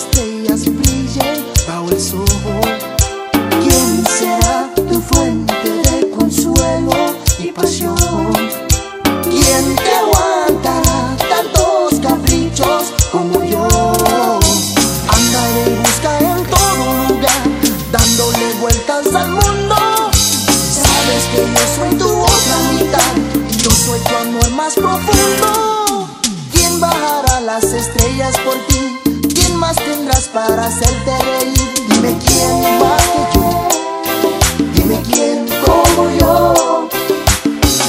estrellas brillen bajo el sol. ¿Quién será tu fuente de consuelo y pasión? ¿Quién te aguantará tantos caprichos como yo? Andaré y buscaré en todo lugar, dándole vueltas al mundo. Sabes que yo soy tu otra mitad, yo soy tu amor más profundo. ¿Quién bajará las estrellas por ti? Tendrás para hacerte reír? Dime quién más que yo. Dime quién como yo.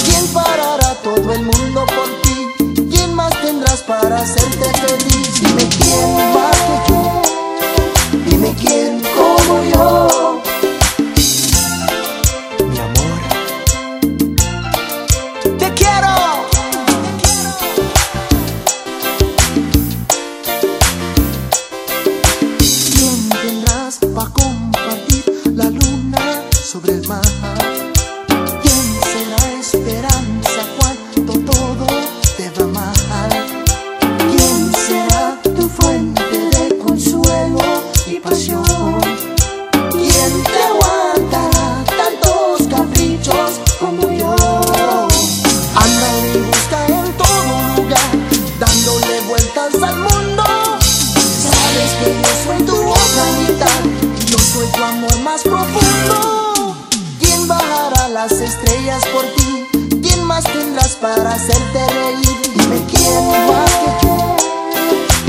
¿Quién parará todo el mundo por ti? ¿Quién más tendrás para hacerte sobre el mar? ¿Quién será esperanza cuando todo te va mal? ¿Quién será tu fuente de consuelo y pasión? ¿Quién te aguantará tantos caprichos como yo? Anda y busca en todo lugar, dándole vueltas al mundo. Sabes que yo soy tu mitad, yo soy tu amor más profundo. ¿Quién bajará las estrellas por ti? ¿Quién más tendrás para hacerte reír? Dime quién más que yo,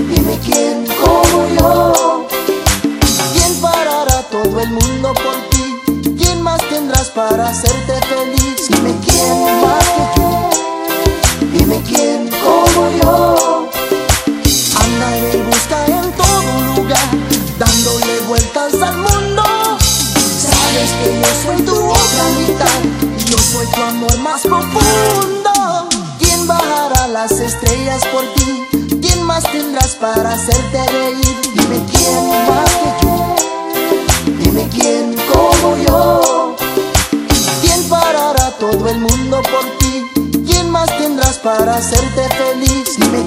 dime quién como yo. ¿Quién parará todo el mundo por ti? ¿Quién más tendrás para hacerte feliz? Dime quién más que yo, dime quién como yo. Anda y busca en todo lugar, dándole vueltas al mundo. Yo soy tu otra mitad, yo soy tu amor más profundo. ¿Quién bajará las estrellas por ti? ¿Quién más tendrás para hacerte reír? Dime quién más que yo, dime quién como yo. ¿Quién parará todo el mundo por ti? ¿Quién más tendrás para hacerte feliz? Dime